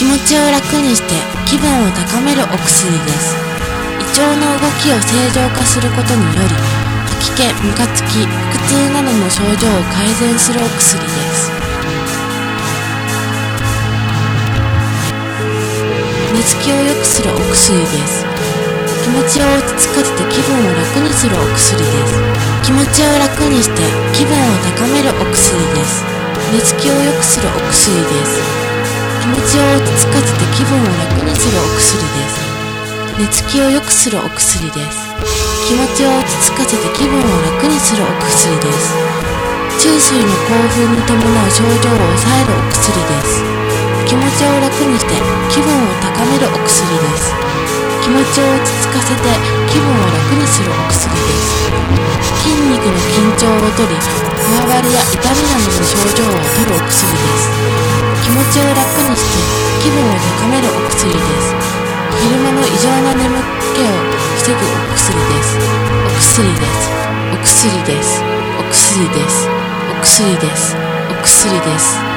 気持ちを楽にして気分を高めるお薬です。胃腸の動きを正常化することにより吐き気ムカつき腹痛などの症状を改善するお薬です。寝つきを良くするお薬です。気持ちを落ち着かせて気分を楽にするお薬です。気持ちを楽にして気分を高めるお薬です。寝つきを良くするお薬です。気持ちを落ち着かせて気分を楽にするお薬です。寝つきを良くするお薬です。気持ちを落ち着かせて気分を楽にするお薬です。中水の興奮に伴う症状を抑えるお薬です。気持ちを楽にして気分を高めるお薬です。気持ちを落ち着かせて気分を楽にするお薬です。筋肉の緊張を取りこわばりや痛みなどの症状を取るお薬です気持ちを楽にして気分を高めるお薬です。昼間の異常な眠気を防ぐお薬です。お薬です。お薬です。お薬です。お薬です。お薬です。